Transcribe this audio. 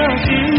of you.